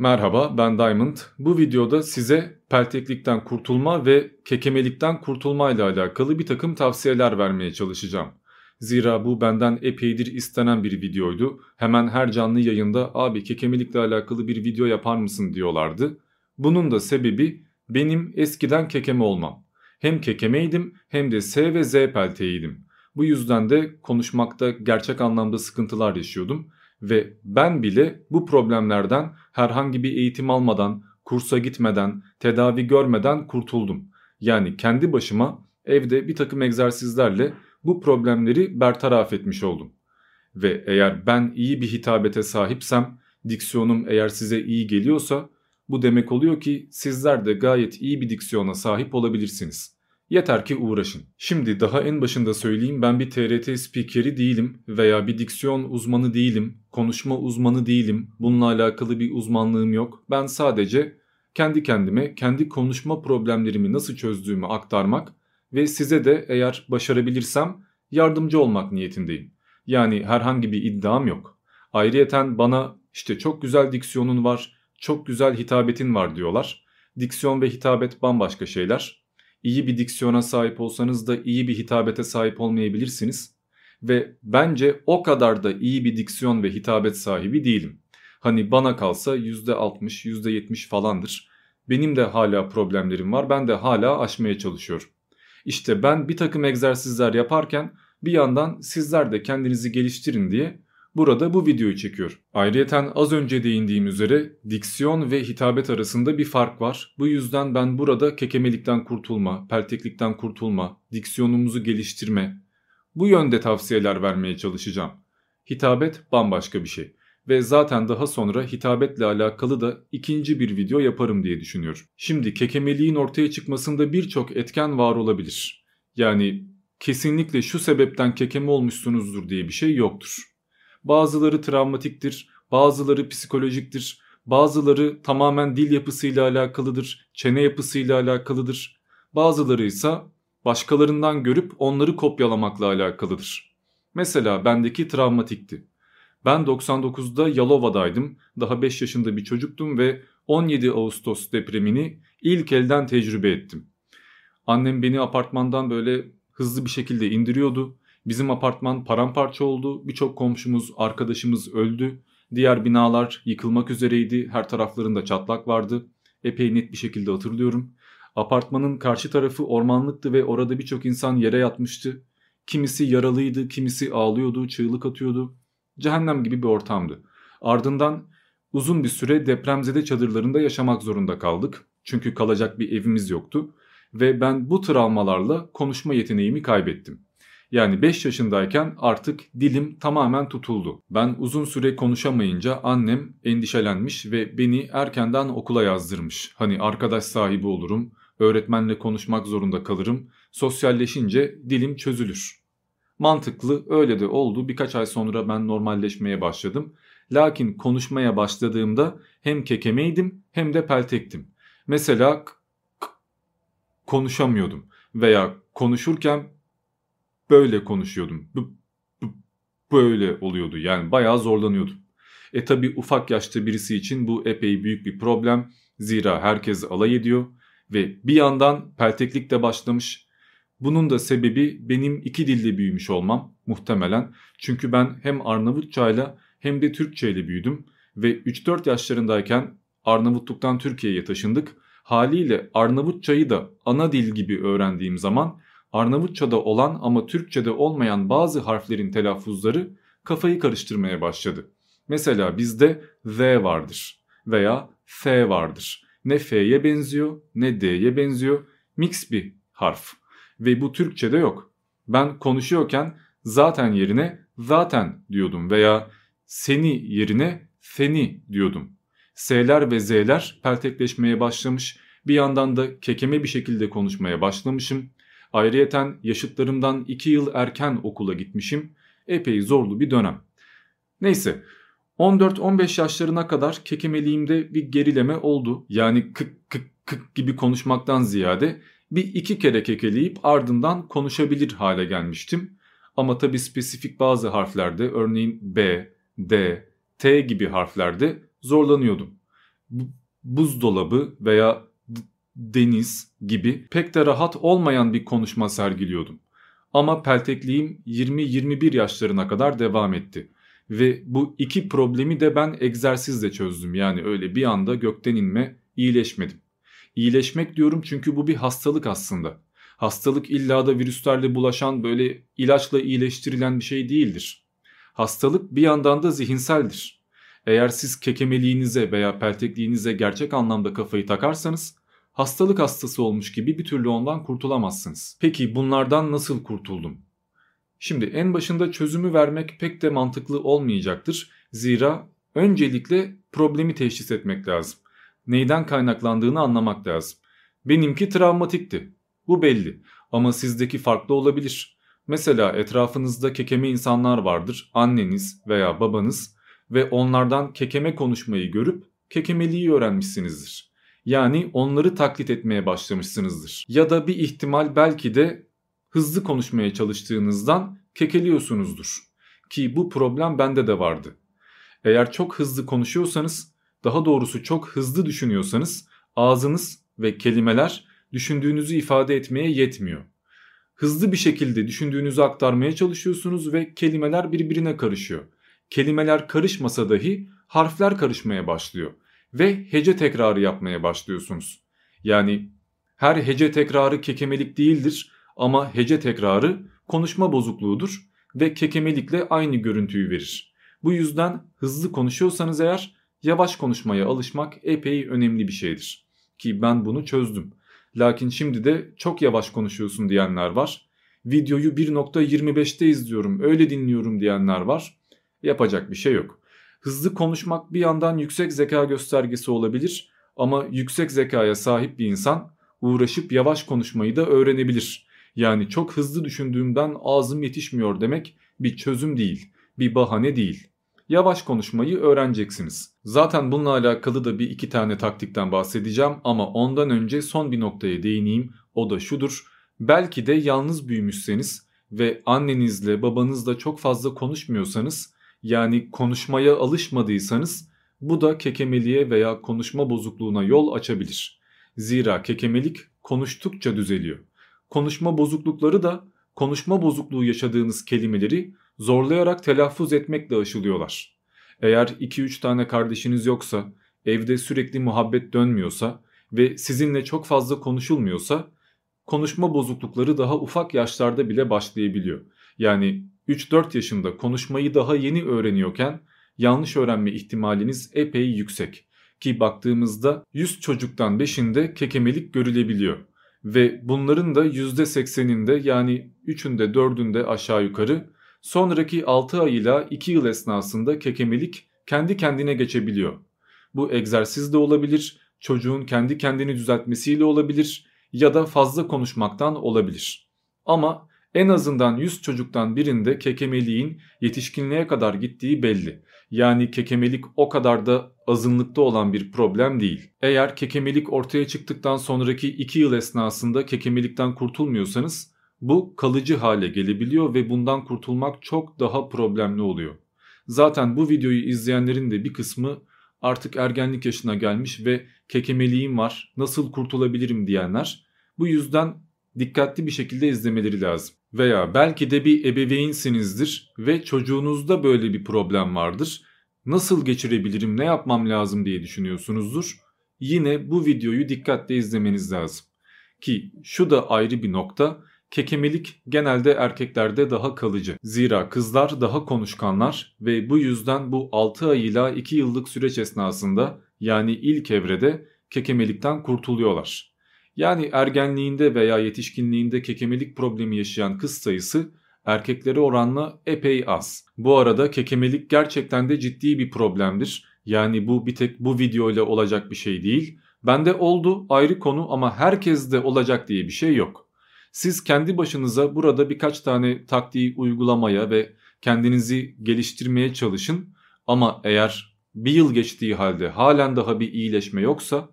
Merhaba ben Diamond. Bu videoda size pelteklikten kurtulma ve kekemelikten kurtulma ile alakalı bir takım tavsiyeler vermeye çalışacağım. Zira bu benden epeydir istenen bir videoydu. Hemen her canlı yayında abi kekemelikle alakalı bir video yapar mısın diyorlardı. Bunun da sebebi benim eskiden kekeme olmam. Hem kekemeydim hem de S ve Z pelteğiydim. Bu yüzden de konuşmakta gerçek anlamda sıkıntılar yaşıyordum ve ben bile bu problemlerden herhangi bir eğitim almadan, kursa gitmeden, tedavi görmeden kurtuldum. Yani kendi başıma evde bir takım egzersizlerle bu problemleri bertaraf etmiş oldum. Ve eğer ben iyi bir hitabete sahipsem, diksiyonum eğer size iyi geliyorsa bu demek oluyor ki sizler de gayet iyi bir diksiyona sahip olabilirsiniz. Yeter ki uğraşın. Şimdi daha en başında söyleyeyim ben bir TRT spikeri değilim veya bir diksiyon uzmanı değilim, konuşma uzmanı değilim. Bununla alakalı bir uzmanlığım yok. Ben sadece kendi kendime kendi konuşma problemlerimi nasıl çözdüğümü aktarmak ve size de eğer başarabilirsem yardımcı olmak niyetindeyim. Yani herhangi bir iddiam yok. Ayrıyeten bana işte çok güzel diksiyonun var, çok güzel hitabetin var diyorlar. Diksiyon ve hitabet bambaşka şeyler iyi bir diksiyona sahip olsanız da iyi bir hitabete sahip olmayabilirsiniz. Ve bence o kadar da iyi bir diksiyon ve hitabet sahibi değilim. Hani bana kalsa %60, %70 falandır. Benim de hala problemlerim var. Ben de hala aşmaya çalışıyorum. İşte ben bir takım egzersizler yaparken bir yandan sizler de kendinizi geliştirin diye burada bu videoyu çekiyor. Ayrıyeten az önce değindiğim üzere diksiyon ve hitabet arasında bir fark var. Bu yüzden ben burada kekemelikten kurtulma, pelteklikten kurtulma, diksiyonumuzu geliştirme bu yönde tavsiyeler vermeye çalışacağım. Hitabet bambaşka bir şey ve zaten daha sonra hitabetle alakalı da ikinci bir video yaparım diye düşünüyorum. Şimdi kekemeliğin ortaya çıkmasında birçok etken var olabilir. Yani kesinlikle şu sebepten kekeme olmuşsunuzdur diye bir şey yoktur. Bazıları travmatiktir, bazıları psikolojiktir, bazıları tamamen dil yapısıyla alakalıdır, çene yapısıyla alakalıdır. Bazıları ise başkalarından görüp onları kopyalamakla alakalıdır. Mesela bendeki travmatikti. Ben 99'da Yalova'daydım. Daha 5 yaşında bir çocuktum ve 17 Ağustos depremini ilk elden tecrübe ettim. Annem beni apartmandan böyle hızlı bir şekilde indiriyordu. Bizim apartman paramparça oldu. Birçok komşumuz, arkadaşımız öldü. Diğer binalar yıkılmak üzereydi. Her taraflarında çatlak vardı. Epey net bir şekilde hatırlıyorum. Apartmanın karşı tarafı ormanlıktı ve orada birçok insan yere yatmıştı. Kimisi yaralıydı, kimisi ağlıyordu, çığlık atıyordu. Cehennem gibi bir ortamdı. Ardından uzun bir süre depremzede çadırlarında yaşamak zorunda kaldık. Çünkü kalacak bir evimiz yoktu. Ve ben bu travmalarla konuşma yeteneğimi kaybettim. Yani 5 yaşındayken artık dilim tamamen tutuldu. Ben uzun süre konuşamayınca annem endişelenmiş ve beni erkenden okula yazdırmış. Hani arkadaş sahibi olurum, öğretmenle konuşmak zorunda kalırım, sosyalleşince dilim çözülür. Mantıklı öyle de oldu. Birkaç ay sonra ben normalleşmeye başladım. Lakin konuşmaya başladığımda hem kekemeydim hem de peltektim. Mesela konuşamıyordum veya konuşurken böyle konuşuyordum. böyle oluyordu yani bayağı zorlanıyordum. E tabi ufak yaşta birisi için bu epey büyük bir problem. Zira herkes alay ediyor ve bir yandan pelteklik de başlamış. Bunun da sebebi benim iki dilde büyümüş olmam muhtemelen. Çünkü ben hem Arnavutçayla hem de Türkçe ile büyüdüm ve 3-4 yaşlarındayken Arnavutluktan Türkiye'ye taşındık. Haliyle Arnavutçayı da ana dil gibi öğrendiğim zaman Arnavutça'da olan ama Türkçe'de olmayan bazı harflerin telaffuzları kafayı karıştırmaya başladı. Mesela bizde Z vardır veya F vardır. Ne F'ye benziyor ne D'ye benziyor. Mix bir harf. Ve bu Türkçe'de yok. Ben konuşuyorken zaten yerine zaten diyordum veya seni yerine seni diyordum. S'ler ve Z'ler peltekleşmeye başlamış. Bir yandan da kekeme bir şekilde konuşmaya başlamışım. Ayrıyeten yaşıtlarımdan 2 yıl erken okula gitmişim. Epey zorlu bir dönem. Neyse 14-15 yaşlarına kadar kekemeliğimde bir gerileme oldu. Yani kık kık kık gibi konuşmaktan ziyade bir iki kere kekeleyip ardından konuşabilir hale gelmiştim. Ama tabi spesifik bazı harflerde örneğin B, D, T gibi harflerde zorlanıyordum. buzdolabı veya deniz gibi pek de rahat olmayan bir konuşma sergiliyordum. Ama peltekliğim 20-21 yaşlarına kadar devam etti. Ve bu iki problemi de ben egzersizle çözdüm. Yani öyle bir anda gökten inme iyileşmedim. İyileşmek diyorum çünkü bu bir hastalık aslında. Hastalık illa da virüslerle bulaşan böyle ilaçla iyileştirilen bir şey değildir. Hastalık bir yandan da zihinseldir. Eğer siz kekemeliğinize veya peltekliğinize gerçek anlamda kafayı takarsanız hastalık hastası olmuş gibi bir türlü ondan kurtulamazsınız. Peki bunlardan nasıl kurtuldum? Şimdi en başında çözümü vermek pek de mantıklı olmayacaktır. Zira öncelikle problemi teşhis etmek lazım. Neyden kaynaklandığını anlamak lazım. Benimki travmatikti. Bu belli ama sizdeki farklı olabilir. Mesela etrafınızda kekeme insanlar vardır. Anneniz veya babanız ve onlardan kekeme konuşmayı görüp kekemeliği öğrenmişsinizdir. Yani onları taklit etmeye başlamışsınızdır. Ya da bir ihtimal belki de hızlı konuşmaya çalıştığınızdan kekeliyorsunuzdur. Ki bu problem bende de vardı. Eğer çok hızlı konuşuyorsanız, daha doğrusu çok hızlı düşünüyorsanız ağzınız ve kelimeler düşündüğünüzü ifade etmeye yetmiyor. Hızlı bir şekilde düşündüğünüzü aktarmaya çalışıyorsunuz ve kelimeler birbirine karışıyor. Kelimeler karışmasa dahi harfler karışmaya başlıyor ve hece tekrarı yapmaya başlıyorsunuz. Yani her hece tekrarı kekemelik değildir ama hece tekrarı konuşma bozukluğudur ve kekemelikle aynı görüntüyü verir. Bu yüzden hızlı konuşuyorsanız eğer yavaş konuşmaya alışmak epey önemli bir şeydir. Ki ben bunu çözdüm. Lakin şimdi de çok yavaş konuşuyorsun diyenler var. Videoyu 1.25'te izliyorum öyle dinliyorum diyenler var. Yapacak bir şey yok. Hızlı konuşmak bir yandan yüksek zeka göstergesi olabilir ama yüksek zekaya sahip bir insan uğraşıp yavaş konuşmayı da öğrenebilir. Yani çok hızlı düşündüğümden ağzım yetişmiyor demek bir çözüm değil, bir bahane değil. Yavaş konuşmayı öğreneceksiniz. Zaten bununla alakalı da bir iki tane taktikten bahsedeceğim ama ondan önce son bir noktaya değineyim. O da şudur. Belki de yalnız büyümüşseniz ve annenizle babanızla çok fazla konuşmuyorsanız yani konuşmaya alışmadıysanız bu da kekemeliğe veya konuşma bozukluğuna yol açabilir. Zira kekemelik konuştukça düzeliyor. Konuşma bozuklukları da konuşma bozukluğu yaşadığınız kelimeleri zorlayarak telaffuz etmekle aşılıyorlar. Eğer 2-3 tane kardeşiniz yoksa, evde sürekli muhabbet dönmüyorsa ve sizinle çok fazla konuşulmuyorsa konuşma bozuklukları daha ufak yaşlarda bile başlayabiliyor. Yani 3-4 yaşında konuşmayı daha yeni öğreniyorken yanlış öğrenme ihtimaliniz epey yüksek. Ki baktığımızda 100 çocuktan 5'inde kekemelik görülebiliyor. Ve bunların da %80'inde yani 3'ünde 4'ünde aşağı yukarı sonraki 6 ay ile 2 yıl esnasında kekemelik kendi kendine geçebiliyor. Bu egzersiz de olabilir, çocuğun kendi kendini düzeltmesiyle olabilir ya da fazla konuşmaktan olabilir. Ama en azından 100 çocuktan birinde kekemeliğin yetişkinliğe kadar gittiği belli. Yani kekemelik o kadar da azınlıkta olan bir problem değil. Eğer kekemelik ortaya çıktıktan sonraki 2 yıl esnasında kekemelikten kurtulmuyorsanız bu kalıcı hale gelebiliyor ve bundan kurtulmak çok daha problemli oluyor. Zaten bu videoyu izleyenlerin de bir kısmı artık ergenlik yaşına gelmiş ve kekemeliğim var nasıl kurtulabilirim diyenler. Bu yüzden dikkatli bir şekilde izlemeleri lazım. Veya belki de bir ebeveynsinizdir ve çocuğunuzda böyle bir problem vardır. Nasıl geçirebilirim, ne yapmam lazım diye düşünüyorsunuzdur. Yine bu videoyu dikkatle izlemeniz lazım. Ki şu da ayrı bir nokta. Kekemelik genelde erkeklerde daha kalıcı. Zira kızlar daha konuşkanlar ve bu yüzden bu 6 ay ila 2 yıllık süreç esnasında yani ilk evrede kekemelikten kurtuluyorlar. Yani ergenliğinde veya yetişkinliğinde kekemelik problemi yaşayan kız sayısı erkeklere oranla epey az. Bu arada kekemelik gerçekten de ciddi bir problemdir. Yani bu bir tek bu video ile olacak bir şey değil. Bende oldu ayrı konu ama herkeste olacak diye bir şey yok. Siz kendi başınıza burada birkaç tane taktiği uygulamaya ve kendinizi geliştirmeye çalışın. Ama eğer bir yıl geçtiği halde halen daha bir iyileşme yoksa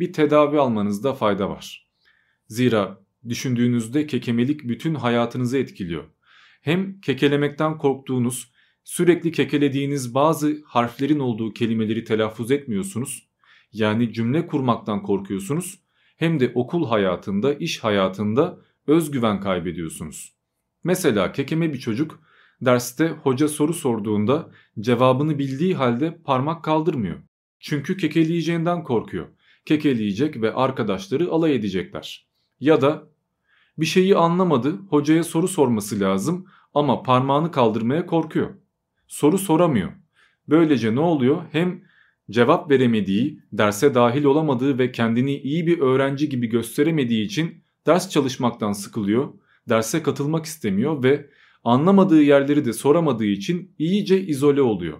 bir tedavi almanızda fayda var. Zira düşündüğünüzde kekemelik bütün hayatınızı etkiliyor. Hem kekelemekten korktuğunuz, sürekli kekelediğiniz bazı harflerin olduğu kelimeleri telaffuz etmiyorsunuz yani cümle kurmaktan korkuyorsunuz hem de okul hayatında, iş hayatında özgüven kaybediyorsunuz. Mesela kekeme bir çocuk derste hoca soru sorduğunda cevabını bildiği halde parmak kaldırmıyor. Çünkü kekeleyeceğinden korkuyor. Kekeleyecek ve arkadaşları alay edecekler. Ya da bir şeyi anlamadı, hocaya soru sorması lazım ama parmağını kaldırmaya korkuyor. Soru soramıyor. Böylece ne oluyor? Hem cevap veremediği, derse dahil olamadığı ve kendini iyi bir öğrenci gibi gösteremediği için ders çalışmaktan sıkılıyor, derse katılmak istemiyor ve anlamadığı yerleri de soramadığı için iyice izole oluyor.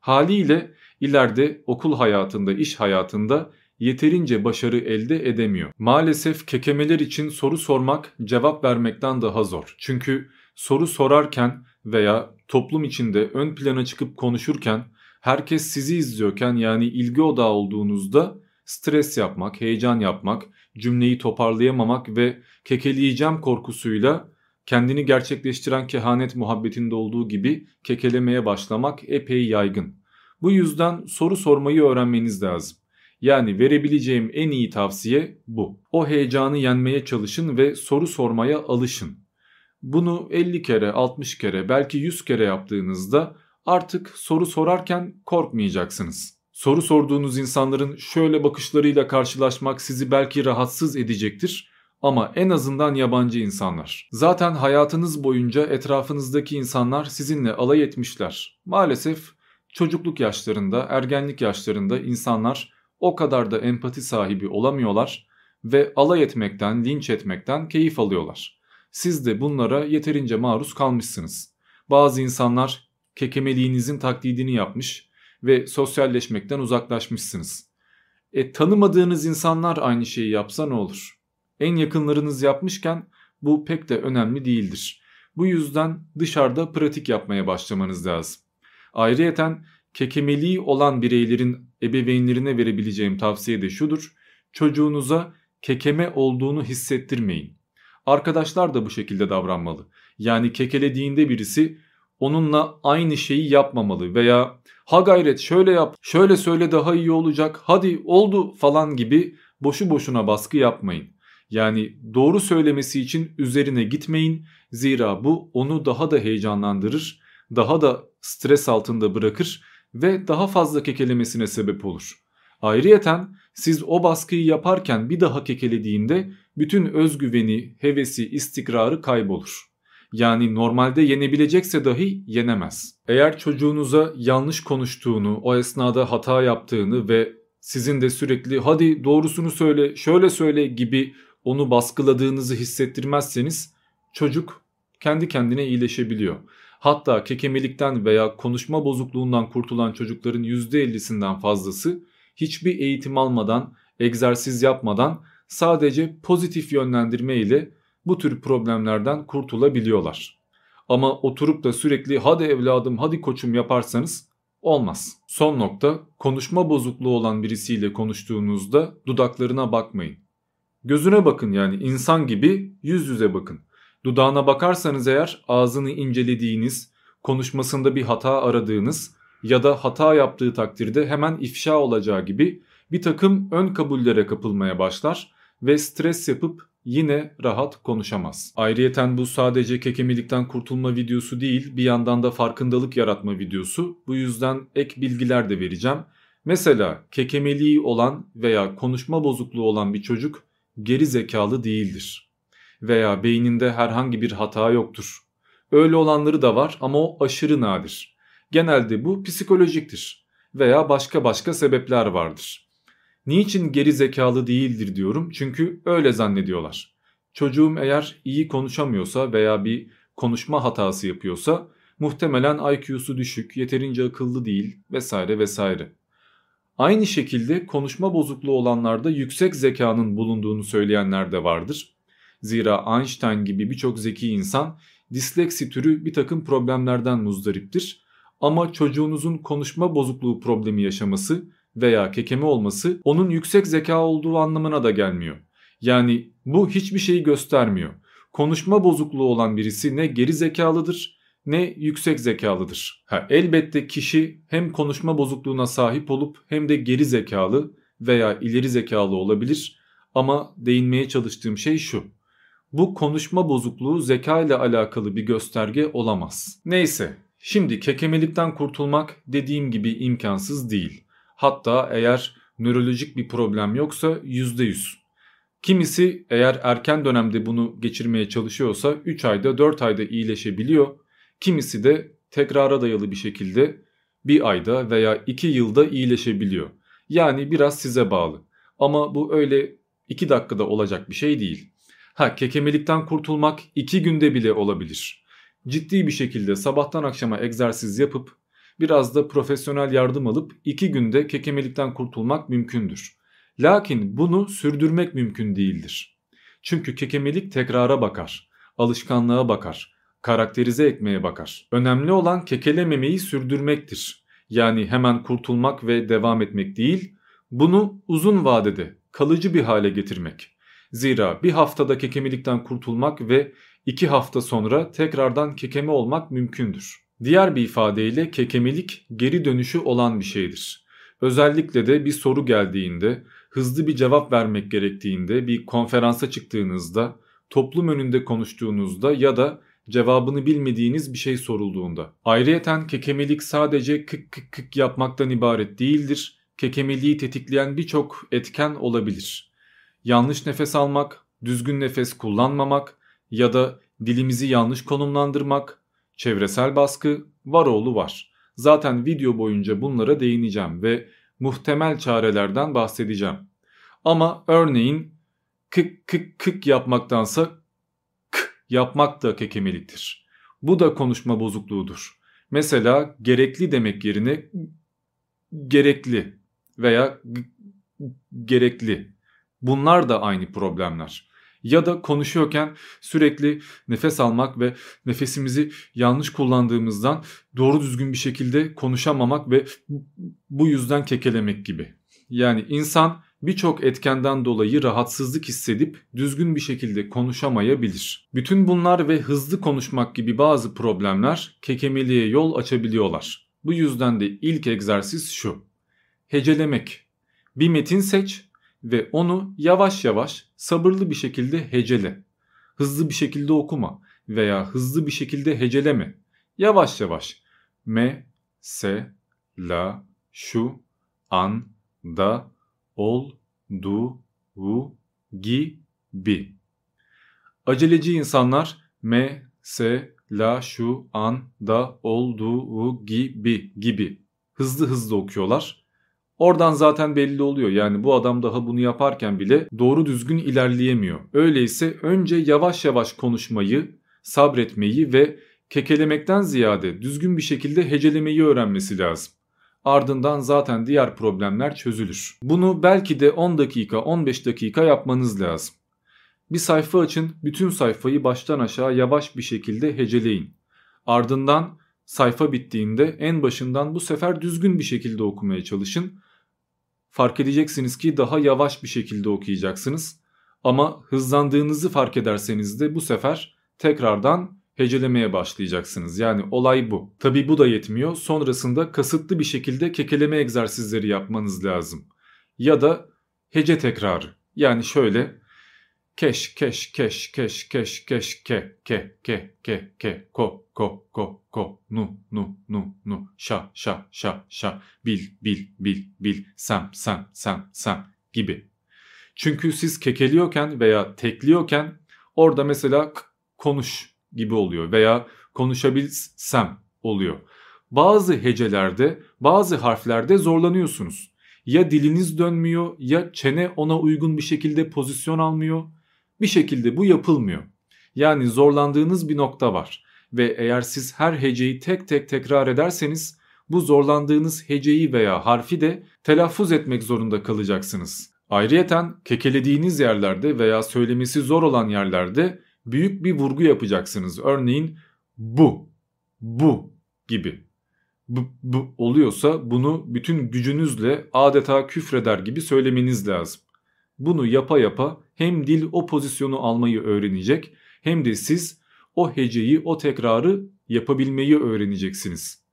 Haliyle ileride okul hayatında, iş hayatında yeterince başarı elde edemiyor. Maalesef kekemeler için soru sormak cevap vermekten daha zor. Çünkü soru sorarken veya toplum içinde ön plana çıkıp konuşurken herkes sizi izliyorken yani ilgi odağı olduğunuzda stres yapmak, heyecan yapmak, cümleyi toparlayamamak ve kekeleyeceğim korkusuyla kendini gerçekleştiren kehanet muhabbetinde olduğu gibi kekelemeye başlamak epey yaygın. Bu yüzden soru sormayı öğrenmeniz lazım. Yani verebileceğim en iyi tavsiye bu. O heyecanı yenmeye çalışın ve soru sormaya alışın. Bunu 50 kere, 60 kere, belki 100 kere yaptığınızda artık soru sorarken korkmayacaksınız. Soru sorduğunuz insanların şöyle bakışlarıyla karşılaşmak sizi belki rahatsız edecektir ama en azından yabancı insanlar. Zaten hayatınız boyunca etrafınızdaki insanlar sizinle alay etmişler. Maalesef çocukluk yaşlarında, ergenlik yaşlarında insanlar o kadar da empati sahibi olamıyorlar ve alay etmekten, linç etmekten keyif alıyorlar. Siz de bunlara yeterince maruz kalmışsınız. Bazı insanlar kekemeliğinizin taklidini yapmış ve sosyalleşmekten uzaklaşmışsınız. E tanımadığınız insanlar aynı şeyi yapsa ne olur? En yakınlarınız yapmışken bu pek de önemli değildir. Bu yüzden dışarıda pratik yapmaya başlamanız lazım. Ayrıyeten kekemeliği olan bireylerin ebeveynlerine verebileceğim tavsiye de şudur. Çocuğunuza kekeme olduğunu hissettirmeyin. Arkadaşlar da bu şekilde davranmalı. Yani kekelediğinde birisi onunla aynı şeyi yapmamalı veya ha gayret şöyle yap, şöyle söyle daha iyi olacak, hadi oldu falan gibi boşu boşuna baskı yapmayın. Yani doğru söylemesi için üzerine gitmeyin. Zira bu onu daha da heyecanlandırır, daha da stres altında bırakır ve daha fazla kekelemesine sebep olur. Ayrıyeten siz o baskıyı yaparken bir daha kekelediğinde bütün özgüveni, hevesi, istikrarı kaybolur. Yani normalde yenebilecekse dahi yenemez. Eğer çocuğunuza yanlış konuştuğunu, o esnada hata yaptığını ve sizin de sürekli hadi doğrusunu söyle, şöyle söyle gibi onu baskıladığınızı hissettirmezseniz çocuk kendi kendine iyileşebiliyor. Hatta kekemelikten veya konuşma bozukluğundan kurtulan çocukların %50'sinden fazlası hiçbir eğitim almadan, egzersiz yapmadan sadece pozitif yönlendirme ile bu tür problemlerden kurtulabiliyorlar. Ama oturup da sürekli hadi evladım hadi koçum yaparsanız olmaz. Son nokta konuşma bozukluğu olan birisiyle konuştuğunuzda dudaklarına bakmayın. Gözüne bakın yani insan gibi yüz yüze bakın. Dudağına bakarsanız eğer ağzını incelediğiniz, konuşmasında bir hata aradığınız ya da hata yaptığı takdirde hemen ifşa olacağı gibi bir takım ön kabullere kapılmaya başlar ve stres yapıp yine rahat konuşamaz. Ayrıyeten bu sadece kekemilikten kurtulma videosu değil bir yandan da farkındalık yaratma videosu. Bu yüzden ek bilgiler de vereceğim. Mesela kekemeliği olan veya konuşma bozukluğu olan bir çocuk geri zekalı değildir. Veya beyninde herhangi bir hata yoktur. Öyle olanları da var ama o aşırı nadir. Genelde bu psikolojiktir veya başka başka sebepler vardır. Niçin geri zekalı değildir diyorum çünkü öyle zannediyorlar. Çocuğum eğer iyi konuşamıyorsa veya bir konuşma hatası yapıyorsa muhtemelen IQ'su düşük, yeterince akıllı değil vesaire vesaire. Aynı şekilde konuşma bozukluğu olanlarda yüksek zekanın bulunduğunu söyleyenler de vardır. Zira Einstein gibi birçok zeki insan disleksi türü bir takım problemlerden muzdariptir. Ama çocuğunuzun konuşma bozukluğu problemi yaşaması veya kekeme olması onun yüksek zeka olduğu anlamına da gelmiyor. Yani bu hiçbir şeyi göstermiyor. Konuşma bozukluğu olan birisi ne geri zekalıdır ne yüksek zekalıdır. Ha, elbette kişi hem konuşma bozukluğuna sahip olup hem de geri zekalı veya ileri zekalı olabilir ama değinmeye çalıştığım şey şu. Bu konuşma bozukluğu zeka ile alakalı bir gösterge olamaz. Neyse, şimdi kekemelikten kurtulmak dediğim gibi imkansız değil. Hatta eğer nörolojik bir problem yoksa %100. Kimisi eğer erken dönemde bunu geçirmeye çalışıyorsa 3 ayda 4 ayda iyileşebiliyor. Kimisi de tekrara dayalı bir şekilde bir ayda veya 2 yılda iyileşebiliyor. Yani biraz size bağlı. Ama bu öyle 2 dakikada olacak bir şey değil. Ha kekemelikten kurtulmak 2 günde bile olabilir. Ciddi bir şekilde sabahtan akşama egzersiz yapıp biraz da profesyonel yardım alıp 2 günde kekemelikten kurtulmak mümkündür. Lakin bunu sürdürmek mümkün değildir. Çünkü kekemelik tekrara bakar, alışkanlığa bakar, karakterize etmeye bakar. Önemli olan kekelememeyi sürdürmektir. Yani hemen kurtulmak ve devam etmek değil, bunu uzun vadede kalıcı bir hale getirmek. Zira bir haftada kekemelikten kurtulmak ve iki hafta sonra tekrardan kekeme olmak mümkündür. Diğer bir ifadeyle kekemelik geri dönüşü olan bir şeydir. Özellikle de bir soru geldiğinde, hızlı bir cevap vermek gerektiğinde, bir konferansa çıktığınızda, toplum önünde konuştuğunuzda ya da cevabını bilmediğiniz bir şey sorulduğunda. Ayrıyeten kekemelik sadece kık kık kık yapmaktan ibaret değildir. Kekemeliği tetikleyen birçok etken olabilir. Yanlış nefes almak, düzgün nefes kullanmamak ya da dilimizi yanlış konumlandırmak, çevresel baskı var oğlu var. Zaten video boyunca bunlara değineceğim ve muhtemel çarelerden bahsedeceğim. Ama örneğin kık kık kık yapmaktansa k yapmak da kekemeliktir. Bu da konuşma bozukluğudur. Mesela gerekli demek yerine gerekli veya gerekli. Bunlar da aynı problemler. Ya da konuşuyorken sürekli nefes almak ve nefesimizi yanlış kullandığımızdan doğru düzgün bir şekilde konuşamamak ve bu yüzden kekelemek gibi. Yani insan birçok etkenden dolayı rahatsızlık hissedip düzgün bir şekilde konuşamayabilir. Bütün bunlar ve hızlı konuşmak gibi bazı problemler kekemeliğe yol açabiliyorlar. Bu yüzden de ilk egzersiz şu. Hecelemek. Bir metin seç ve onu yavaş yavaş sabırlı bir şekilde hecele. Hızlı bir şekilde okuma veya hızlı bir şekilde heceleme. Yavaş yavaş. Me, se, la, şu, an, da, ol, du, u, gi, bi. Aceleci insanlar me, se, la, şu, an, da, ol, du, u, gi, bi gibi hızlı hızlı okuyorlar. Oradan zaten belli oluyor. Yani bu adam daha bunu yaparken bile doğru düzgün ilerleyemiyor. Öyleyse önce yavaş yavaş konuşmayı, sabretmeyi ve kekelemekten ziyade düzgün bir şekilde hecelemeyi öğrenmesi lazım. Ardından zaten diğer problemler çözülür. Bunu belki de 10 dakika 15 dakika yapmanız lazım. Bir sayfa açın bütün sayfayı baştan aşağı yavaş bir şekilde heceleyin. Ardından sayfa bittiğinde en başından bu sefer düzgün bir şekilde okumaya çalışın fark edeceksiniz ki daha yavaş bir şekilde okuyacaksınız. Ama hızlandığınızı fark ederseniz de bu sefer tekrardan hecelemeye başlayacaksınız. Yani olay bu. Tabi bu da yetmiyor. Sonrasında kasıtlı bir şekilde kekeleme egzersizleri yapmanız lazım. Ya da hece tekrarı. Yani şöyle keş keş keş keş keş keş ke ke ke ke ke ko ko ko ko nu nu nu nu şa şa şa şa bil bil bil bil sem sem sem sem gibi. Çünkü siz kekeliyorken veya tekliyorken orada mesela konuş gibi oluyor veya konuşabilsem oluyor. Bazı hecelerde bazı harflerde zorlanıyorsunuz. Ya diliniz dönmüyor ya çene ona uygun bir şekilde pozisyon almıyor bir şekilde bu yapılmıyor. Yani zorlandığınız bir nokta var ve eğer siz her heceyi tek tek tekrar ederseniz bu zorlandığınız heceyi veya harfi de telaffuz etmek zorunda kalacaksınız. Ayrıyeten kekelediğiniz yerlerde veya söylemesi zor olan yerlerde büyük bir vurgu yapacaksınız. Örneğin bu, bu gibi. Bu, bu oluyorsa bunu bütün gücünüzle adeta küfreder gibi söylemeniz lazım. Bunu yapa yapa hem dil o pozisyonu almayı öğrenecek hem de siz o heceyi o tekrarı yapabilmeyi öğreneceksiniz.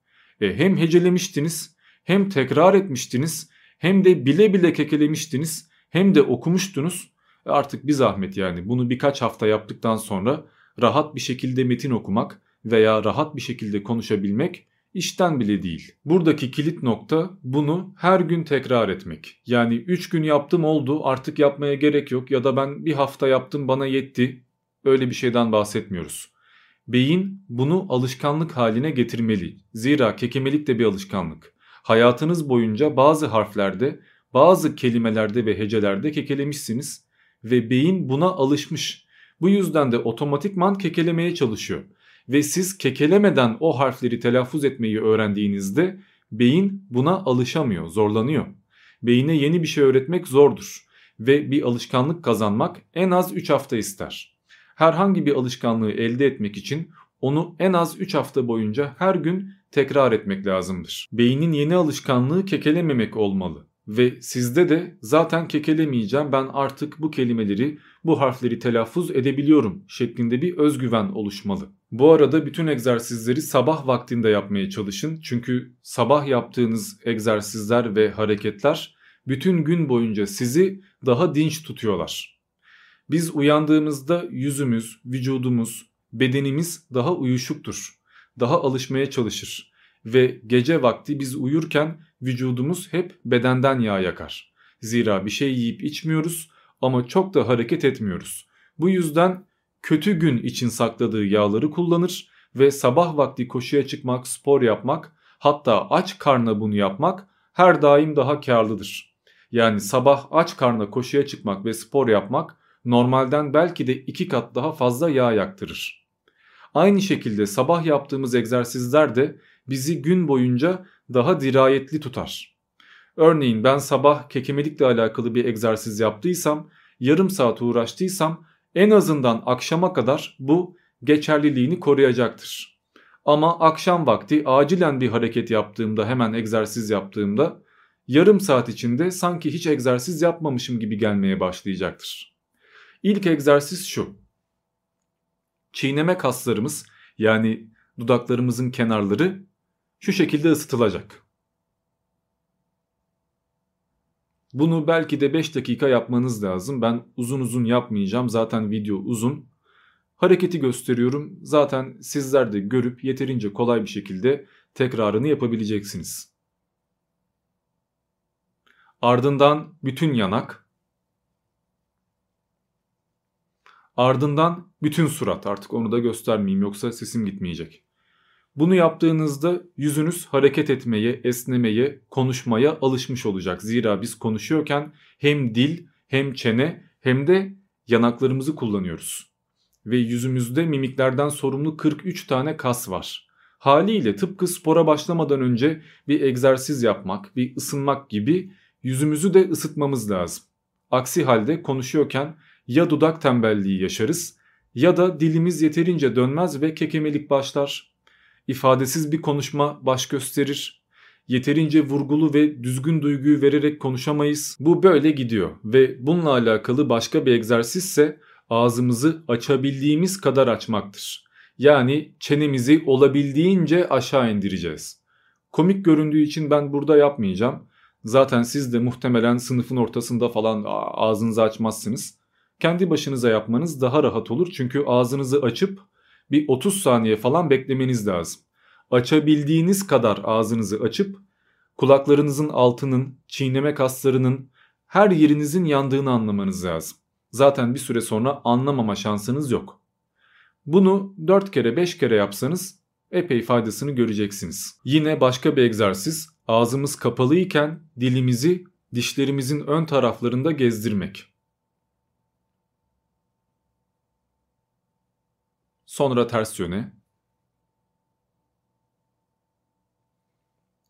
E hem hecelemiştiniz hem tekrar etmiştiniz Hem de bile bile kekelemiştiniz hem de okumuştunuz. E artık bir zahmet yani bunu birkaç hafta yaptıktan sonra rahat bir şekilde metin okumak veya rahat bir şekilde konuşabilmek işten bile değil. Buradaki kilit nokta bunu her gün tekrar etmek. Yani 3 gün yaptım oldu artık yapmaya gerek yok ya da ben bir hafta yaptım bana yetti. Öyle bir şeyden bahsetmiyoruz. Beyin bunu alışkanlık haline getirmeli. Zira kekemelik de bir alışkanlık. Hayatınız boyunca bazı harflerde, bazı kelimelerde ve hecelerde kekelemişsiniz ve beyin buna alışmış. Bu yüzden de otomatikman kekelemeye çalışıyor. Ve siz kekelemeden o harfleri telaffuz etmeyi öğrendiğinizde beyin buna alışamıyor, zorlanıyor. Beyine yeni bir şey öğretmek zordur ve bir alışkanlık kazanmak en az 3 hafta ister. Herhangi bir alışkanlığı elde etmek için onu en az 3 hafta boyunca her gün tekrar etmek lazımdır. Beynin yeni alışkanlığı kekelememek olmalı ve sizde de zaten kekelemeyeceğim ben artık bu kelimeleri bu harfleri telaffuz edebiliyorum şeklinde bir özgüven oluşmalı. Bu arada bütün egzersizleri sabah vaktinde yapmaya çalışın. Çünkü sabah yaptığınız egzersizler ve hareketler bütün gün boyunca sizi daha dinç tutuyorlar. Biz uyandığımızda yüzümüz, vücudumuz, bedenimiz daha uyuşuktur. Daha alışmaya çalışır ve gece vakti biz uyurken vücudumuz hep bedenden yağ yakar. Zira bir şey yiyip içmiyoruz ama çok da hareket etmiyoruz. Bu yüzden kötü gün için sakladığı yağları kullanır ve sabah vakti koşuya çıkmak, spor yapmak, hatta aç karna bunu yapmak her daim daha karlıdır. Yani sabah aç karna koşuya çıkmak ve spor yapmak normalden belki de iki kat daha fazla yağ yaktırır. Aynı şekilde sabah yaptığımız egzersizler de bizi gün boyunca daha dirayetli tutar. Örneğin ben sabah kekemelikle alakalı bir egzersiz yaptıysam, yarım saat uğraştıysam en azından akşama kadar bu geçerliliğini koruyacaktır. Ama akşam vakti acilen bir hareket yaptığımda hemen egzersiz yaptığımda yarım saat içinde sanki hiç egzersiz yapmamışım gibi gelmeye başlayacaktır. İlk egzersiz şu. Çiğneme kaslarımız yani dudaklarımızın kenarları şu şekilde ısıtılacak. Bunu belki de 5 dakika yapmanız lazım. Ben uzun uzun yapmayacağım. Zaten video uzun. Hareketi gösteriyorum. Zaten sizler de görüp yeterince kolay bir şekilde tekrarını yapabileceksiniz. Ardından bütün yanak. Ardından bütün surat. Artık onu da göstermeyeyim yoksa sesim gitmeyecek. Bunu yaptığınızda yüzünüz hareket etmeye, esnemeye, konuşmaya alışmış olacak. Zira biz konuşuyorken hem dil hem çene hem de yanaklarımızı kullanıyoruz. Ve yüzümüzde mimiklerden sorumlu 43 tane kas var. Haliyle tıpkı spora başlamadan önce bir egzersiz yapmak, bir ısınmak gibi yüzümüzü de ısıtmamız lazım. Aksi halde konuşuyorken ya dudak tembelliği yaşarız ya da dilimiz yeterince dönmez ve kekemelik başlar ifadesiz bir konuşma baş gösterir. Yeterince vurgulu ve düzgün duyguyu vererek konuşamayız. Bu böyle gidiyor ve bununla alakalı başka bir egzersizse ağzımızı açabildiğimiz kadar açmaktır. Yani çenemizi olabildiğince aşağı indireceğiz. Komik göründüğü için ben burada yapmayacağım. Zaten siz de muhtemelen sınıfın ortasında falan ağzınızı açmazsınız. Kendi başınıza yapmanız daha rahat olur çünkü ağzınızı açıp bir 30 saniye falan beklemeniz lazım. Açabildiğiniz kadar ağzınızı açıp kulaklarınızın altının, çiğneme kaslarının her yerinizin yandığını anlamanız lazım. Zaten bir süre sonra anlamama şansınız yok. Bunu 4 kere 5 kere yapsanız epey faydasını göreceksiniz. Yine başka bir egzersiz ağzımız kapalı iken dilimizi dişlerimizin ön taraflarında gezdirmek. Sonra ters yöne.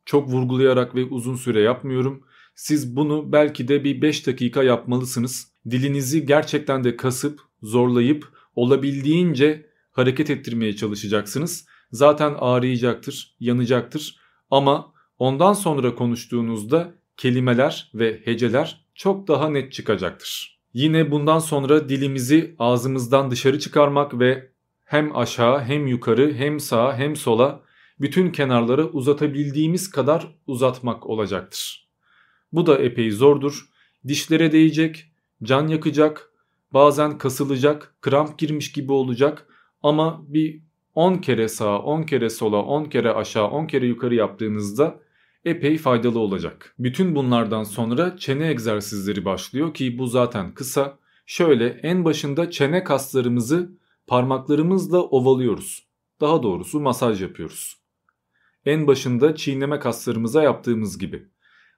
Çok vurgulayarak ve uzun süre yapmıyorum. Siz bunu belki de bir 5 dakika yapmalısınız. Dilinizi gerçekten de kasıp, zorlayıp olabildiğince hareket ettirmeye çalışacaksınız. Zaten ağrıyacaktır, yanacaktır ama ondan sonra konuştuğunuzda kelimeler ve heceler çok daha net çıkacaktır. Yine bundan sonra dilimizi ağzımızdan dışarı çıkarmak ve hem aşağı hem yukarı hem sağa hem sola bütün kenarları uzatabildiğimiz kadar uzatmak olacaktır. Bu da epey zordur. Dişlere değecek, can yakacak, bazen kasılacak, kramp girmiş gibi olacak ama bir 10 kere sağa, 10 kere sola, 10 kere aşağı, 10 kere yukarı yaptığınızda epey faydalı olacak. Bütün bunlardan sonra çene egzersizleri başlıyor ki bu zaten kısa. Şöyle en başında çene kaslarımızı parmaklarımızla ovalıyoruz. Daha doğrusu masaj yapıyoruz. En başında çiğneme kaslarımıza yaptığımız gibi.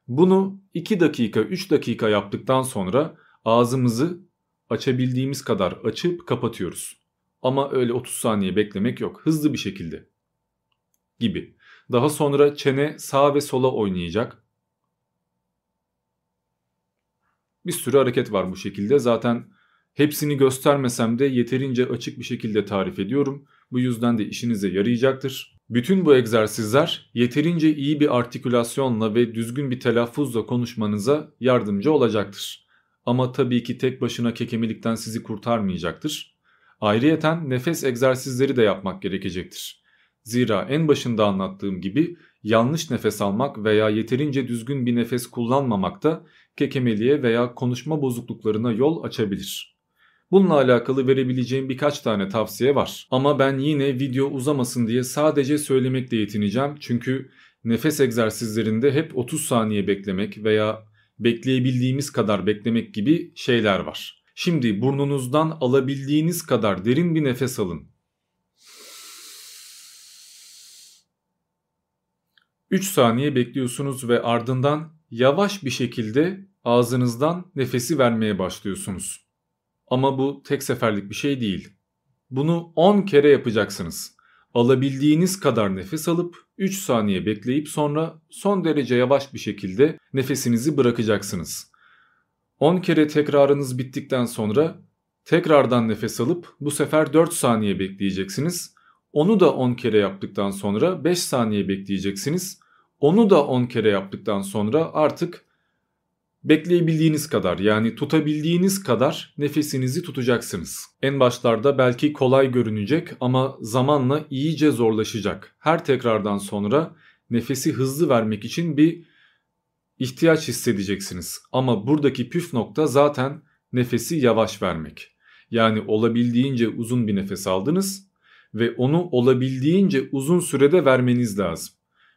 Bunu 2 dakika 3 dakika yaptıktan sonra ağzımızı açabildiğimiz kadar açıp kapatıyoruz. Ama öyle 30 saniye beklemek yok. Hızlı bir şekilde. Gibi. Daha sonra çene sağa ve sola oynayacak. Bir sürü hareket var bu şekilde. Zaten hepsini göstermesem de yeterince açık bir şekilde tarif ediyorum. Bu yüzden de işinize yarayacaktır. Bütün bu egzersizler yeterince iyi bir artikülasyonla ve düzgün bir telaffuzla konuşmanıza yardımcı olacaktır. Ama tabii ki tek başına kekemelikten sizi kurtarmayacaktır. Ayrıyeten nefes egzersizleri de yapmak gerekecektir. Zira en başında anlattığım gibi yanlış nefes almak veya yeterince düzgün bir nefes kullanmamak da kekemeliğe veya konuşma bozukluklarına yol açabilir. Bununla alakalı verebileceğim birkaç tane tavsiye var. Ama ben yine video uzamasın diye sadece söylemekle yetineceğim. Çünkü nefes egzersizlerinde hep 30 saniye beklemek veya bekleyebildiğimiz kadar beklemek gibi şeyler var. Şimdi burnunuzdan alabildiğiniz kadar derin bir nefes alın. 3 saniye bekliyorsunuz ve ardından yavaş bir şekilde ağzınızdan nefesi vermeye başlıyorsunuz. Ama bu tek seferlik bir şey değil. Bunu 10 kere yapacaksınız. Alabildiğiniz kadar nefes alıp 3 saniye bekleyip sonra son derece yavaş bir şekilde nefesinizi bırakacaksınız. 10 kere tekrarınız bittikten sonra tekrardan nefes alıp bu sefer 4 saniye bekleyeceksiniz. Onu da 10 kere yaptıktan sonra 5 saniye bekleyeceksiniz. Onu da 10 kere yaptıktan sonra artık bekleyebildiğiniz kadar yani tutabildiğiniz kadar nefesinizi tutacaksınız. En başlarda belki kolay görünecek ama zamanla iyice zorlaşacak. Her tekrardan sonra nefesi hızlı vermek için bir ihtiyaç hissedeceksiniz. Ama buradaki püf nokta zaten nefesi yavaş vermek. Yani olabildiğince uzun bir nefes aldınız ve onu olabildiğince uzun sürede vermeniz lazım.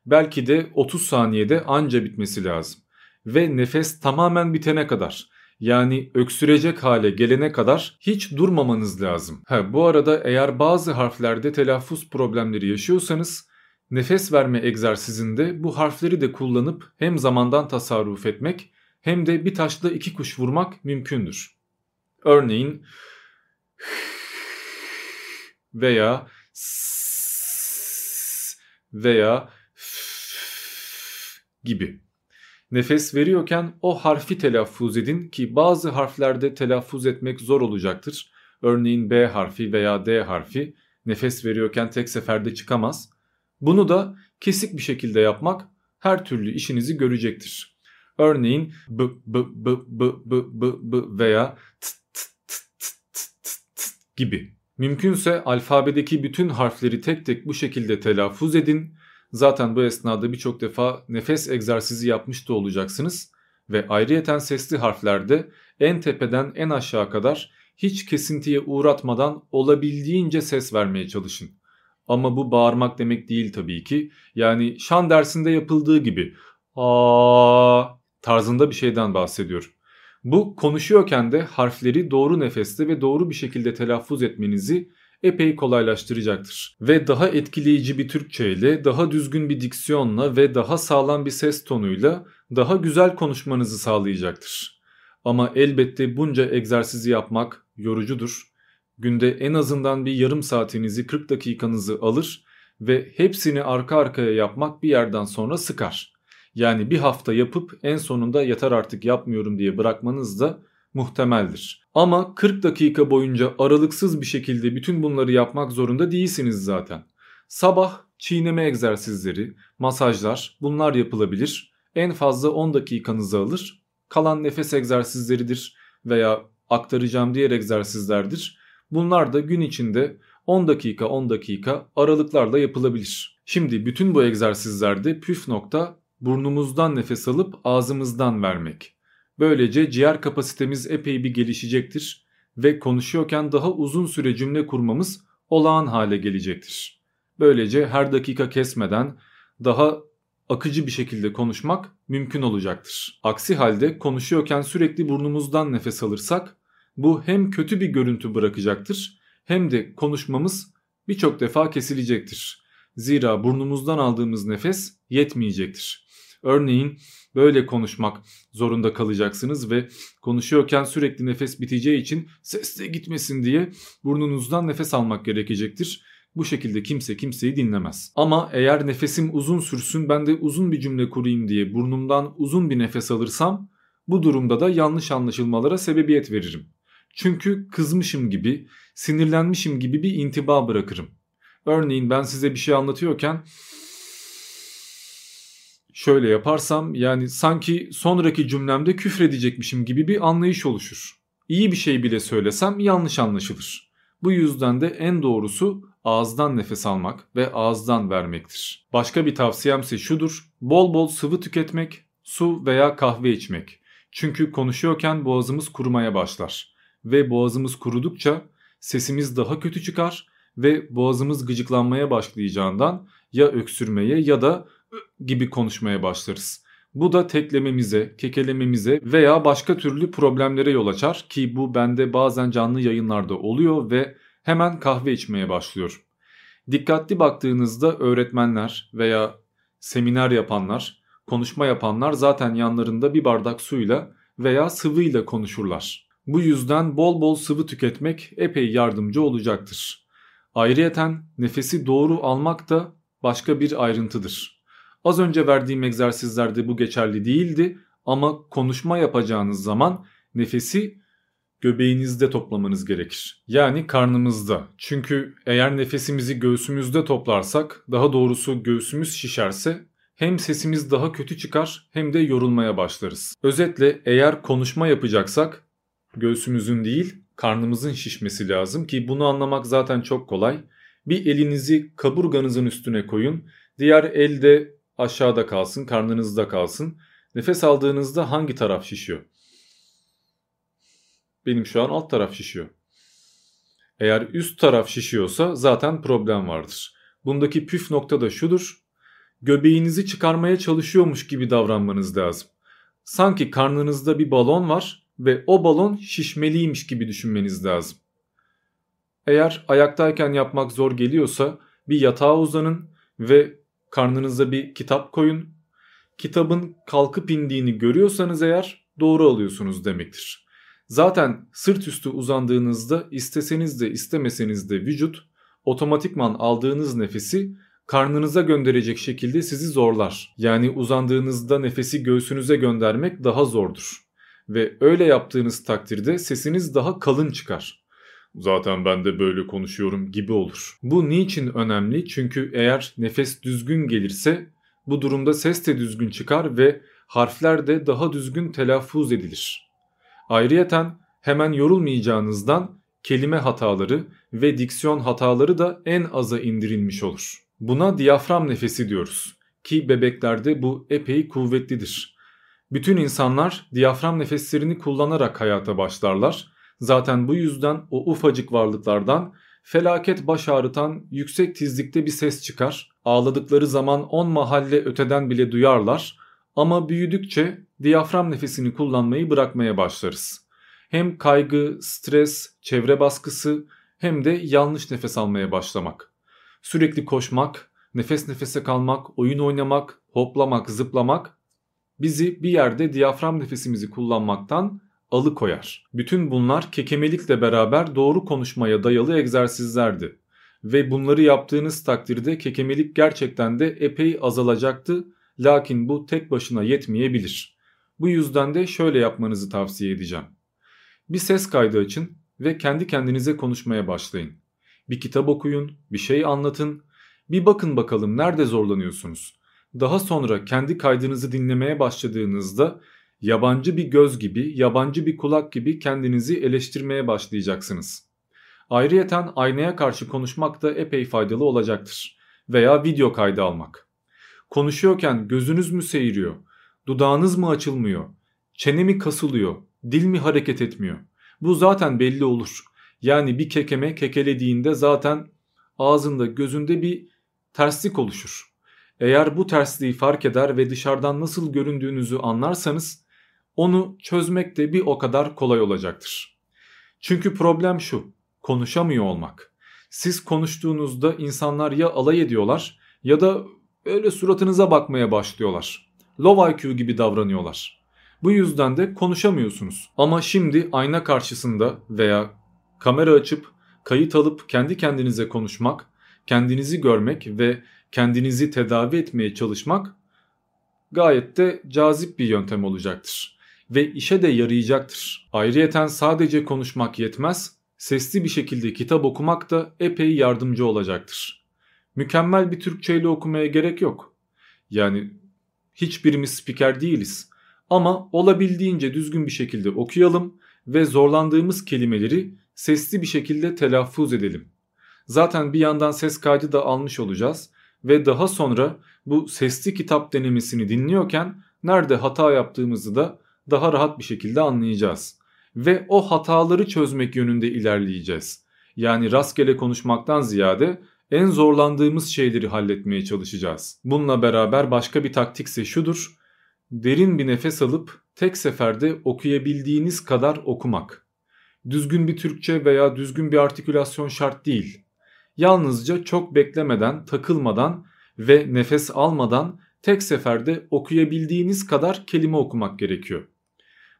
Belki de 30 saniyede anca bitmesi lazım. Ve nefes tamamen bitene kadar yani öksürecek hale gelene kadar hiç durmamanız lazım. Ha, bu arada eğer bazı harflerde telaffuz problemleri yaşıyorsanız nefes verme egzersizinde bu harfleri de kullanıp hem zamandan tasarruf etmek hem de bir taşla iki kuş vurmak mümkündür. Örneğin veya veya gibi. Nefes veriyorken o harfi telaffuz edin ki bazı harflerde telaffuz etmek zor olacaktır. Örneğin B harfi veya D harfi nefes veriyorken tek seferde çıkamaz. Bunu da kesik bir şekilde yapmak her türlü işinizi görecektir. Örneğin b b b b b b b veya t t t t t t gibi. Mümkünse alfabedeki bütün harfleri tek tek bu şekilde telaffuz edin. Zaten bu esnada birçok defa nefes egzersizi yapmış da olacaksınız ve ayrıyeten sesli harflerde en tepeden en aşağı kadar hiç kesintiye uğratmadan olabildiğince ses vermeye çalışın. Ama bu bağırmak demek değil tabii ki. Yani şan dersinde yapıldığı gibi aa tarzında bir şeyden bahsediyor. Bu konuşuyorken de harfleri doğru nefeste ve doğru bir şekilde telaffuz etmenizi epey kolaylaştıracaktır. Ve daha etkileyici bir Türkçe ile, daha düzgün bir diksiyonla ve daha sağlam bir ses tonuyla daha güzel konuşmanızı sağlayacaktır. Ama elbette bunca egzersizi yapmak yorucudur günde en azından bir yarım saatinizi 40 dakikanızı alır ve hepsini arka arkaya yapmak bir yerden sonra sıkar. Yani bir hafta yapıp en sonunda yeter artık yapmıyorum diye bırakmanız da muhtemeldir. Ama 40 dakika boyunca aralıksız bir şekilde bütün bunları yapmak zorunda değilsiniz zaten. Sabah çiğneme egzersizleri, masajlar bunlar yapılabilir. En fazla 10 dakikanızı alır. Kalan nefes egzersizleridir veya aktaracağım diğer egzersizlerdir. Bunlar da gün içinde 10 dakika 10 dakika aralıklarla yapılabilir. Şimdi bütün bu egzersizlerde püf nokta burnumuzdan nefes alıp ağzımızdan vermek. Böylece ciğer kapasitemiz epey bir gelişecektir ve konuşuyorken daha uzun süre cümle kurmamız olağan hale gelecektir. Böylece her dakika kesmeden daha akıcı bir şekilde konuşmak mümkün olacaktır. Aksi halde konuşuyorken sürekli burnumuzdan nefes alırsak bu hem kötü bir görüntü bırakacaktır hem de konuşmamız birçok defa kesilecektir. Zira burnumuzdan aldığımız nefes yetmeyecektir. Örneğin böyle konuşmak zorunda kalacaksınız ve konuşuyorken sürekli nefes biteceği için ses de gitmesin diye burnunuzdan nefes almak gerekecektir. Bu şekilde kimse kimseyi dinlemez. Ama eğer nefesim uzun sürsün ben de uzun bir cümle kurayım diye burnumdan uzun bir nefes alırsam bu durumda da yanlış anlaşılmalara sebebiyet veririm. Çünkü kızmışım gibi, sinirlenmişim gibi bir intiba bırakırım. Örneğin ben size bir şey anlatıyorken şöyle yaparsam yani sanki sonraki cümlemde küfredecekmişim gibi bir anlayış oluşur. İyi bir şey bile söylesem yanlış anlaşılır. Bu yüzden de en doğrusu ağızdan nefes almak ve ağızdan vermektir. Başka bir tavsiyemse şudur. Bol bol sıvı tüketmek, su veya kahve içmek. Çünkü konuşuyorken boğazımız kurumaya başlar. Ve boğazımız kurudukça sesimiz daha kötü çıkar ve boğazımız gıcıklanmaya başlayacağından ya öksürmeye ya da gibi konuşmaya başlarız. Bu da teklememize, kekelememize veya başka türlü problemlere yol açar ki bu bende bazen canlı yayınlarda oluyor ve hemen kahve içmeye başlıyor. Dikkatli baktığınızda öğretmenler veya seminer yapanlar, konuşma yapanlar zaten yanlarında bir bardak suyla veya sıvıyla konuşurlar. Bu yüzden bol bol sıvı tüketmek epey yardımcı olacaktır. Ayrıyeten nefesi doğru almak da başka bir ayrıntıdır. Az önce verdiğim egzersizlerde bu geçerli değildi ama konuşma yapacağınız zaman nefesi göbeğinizde toplamanız gerekir. Yani karnımızda. Çünkü eğer nefesimizi göğsümüzde toplarsak, daha doğrusu göğsümüz şişerse hem sesimiz daha kötü çıkar hem de yorulmaya başlarız. Özetle eğer konuşma yapacaksak göğsümüzün değil karnımızın şişmesi lazım ki bunu anlamak zaten çok kolay. Bir elinizi kaburganızın üstüne koyun. Diğer el de aşağıda kalsın, karnınızda kalsın. Nefes aldığınızda hangi taraf şişiyor? Benim şu an alt taraf şişiyor. Eğer üst taraf şişiyorsa zaten problem vardır. Bundaki püf nokta da şudur. Göbeğinizi çıkarmaya çalışıyormuş gibi davranmanız lazım. Sanki karnınızda bir balon var ve o balon şişmeliymiş gibi düşünmeniz lazım. Eğer ayaktayken yapmak zor geliyorsa bir yatağa uzanın ve karnınıza bir kitap koyun. Kitabın kalkıp indiğini görüyorsanız eğer doğru alıyorsunuz demektir. Zaten sırt üstü uzandığınızda isteseniz de istemeseniz de vücut otomatikman aldığınız nefesi karnınıza gönderecek şekilde sizi zorlar. Yani uzandığınızda nefesi göğsünüze göndermek daha zordur. Ve öyle yaptığınız takdirde sesiniz daha kalın çıkar. Zaten ben de böyle konuşuyorum gibi olur. Bu niçin önemli? Çünkü eğer nefes düzgün gelirse bu durumda ses de düzgün çıkar ve harfler de daha düzgün telaffuz edilir. Ayrıyeten hemen yorulmayacağınızdan kelime hataları ve diksiyon hataları da en aza indirilmiş olur. Buna diyafram nefesi diyoruz ki bebeklerde bu epey kuvvetlidir. Bütün insanlar diyafram nefeslerini kullanarak hayata başlarlar. Zaten bu yüzden o ufacık varlıklardan felaket baş ağrıtan yüksek tizlikte bir ses çıkar. Ağladıkları zaman on mahalle öteden bile duyarlar ama büyüdükçe diyafram nefesini kullanmayı bırakmaya başlarız. Hem kaygı, stres, çevre baskısı hem de yanlış nefes almaya başlamak. Sürekli koşmak, nefes nefese kalmak, oyun oynamak, hoplamak, zıplamak bizi bir yerde diyafram nefesimizi kullanmaktan alıkoyar. Bütün bunlar kekemelikle beraber doğru konuşmaya dayalı egzersizlerdi. Ve bunları yaptığınız takdirde kekemelik gerçekten de epey azalacaktı Lakin bu tek başına yetmeyebilir. Bu yüzden de şöyle yapmanızı tavsiye edeceğim. Bir ses kaydı açın ve kendi kendinize konuşmaya başlayın. Bir kitap okuyun, bir şey anlatın, bir bakın bakalım nerede zorlanıyorsunuz. Daha sonra kendi kaydınızı dinlemeye başladığınızda yabancı bir göz gibi, yabancı bir kulak gibi kendinizi eleştirmeye başlayacaksınız. Ayrıyeten aynaya karşı konuşmak da epey faydalı olacaktır veya video kaydı almak. Konuşuyorken gözünüz mü seyiriyor? Dudağınız mı açılmıyor? Çene mi kasılıyor? Dil mi hareket etmiyor? Bu zaten belli olur. Yani bir kekeme kekelediğinde zaten ağzında gözünde bir terslik oluşur. Eğer bu tersliği fark eder ve dışarıdan nasıl göründüğünüzü anlarsanız onu çözmek de bir o kadar kolay olacaktır. Çünkü problem şu, konuşamıyor olmak. Siz konuştuğunuzda insanlar ya alay ediyorlar ya da öyle suratınıza bakmaya başlıyorlar. Low IQ gibi davranıyorlar. Bu yüzden de konuşamıyorsunuz. Ama şimdi ayna karşısında veya kamera açıp kayıt alıp kendi kendinize konuşmak, kendinizi görmek ve kendinizi tedavi etmeye çalışmak gayet de cazip bir yöntem olacaktır ve işe de yarayacaktır. Ayrıyeten sadece konuşmak yetmez, sesli bir şekilde kitap okumak da epey yardımcı olacaktır. Mükemmel bir Türkçe ile okumaya gerek yok. Yani hiçbirimiz spiker değiliz. Ama olabildiğince düzgün bir şekilde okuyalım ve zorlandığımız kelimeleri sesli bir şekilde telaffuz edelim. Zaten bir yandan ses kaydı da almış olacağız ve daha sonra bu sesli kitap denemesini dinliyorken nerede hata yaptığımızı da daha rahat bir şekilde anlayacağız. Ve o hataları çözmek yönünde ilerleyeceğiz. Yani rastgele konuşmaktan ziyade en zorlandığımız şeyleri halletmeye çalışacağız. Bununla beraber başka bir taktikse şudur. Derin bir nefes alıp tek seferde okuyabildiğiniz kadar okumak. Düzgün bir Türkçe veya düzgün bir artikülasyon şart değil. Yalnızca çok beklemeden, takılmadan ve nefes almadan tek seferde okuyabildiğiniz kadar kelime okumak gerekiyor.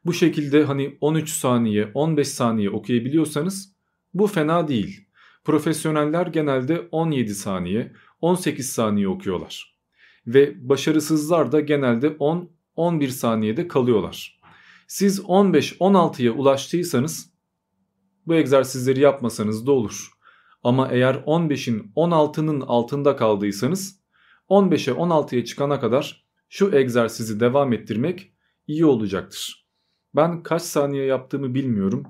Bu şekilde hani 13 saniye 15 saniye okuyabiliyorsanız bu fena değil. Profesyoneller genelde 17 saniye 18 saniye okuyorlar. Ve başarısızlar da genelde 10-11 saniyede kalıyorlar. Siz 15-16'ya ulaştıysanız bu egzersizleri yapmasanız da olur. Ama eğer 15'in 16'nın altında kaldıysanız 15'e 16'ya çıkana kadar şu egzersizi devam ettirmek iyi olacaktır. Ben kaç saniye yaptığımı bilmiyorum.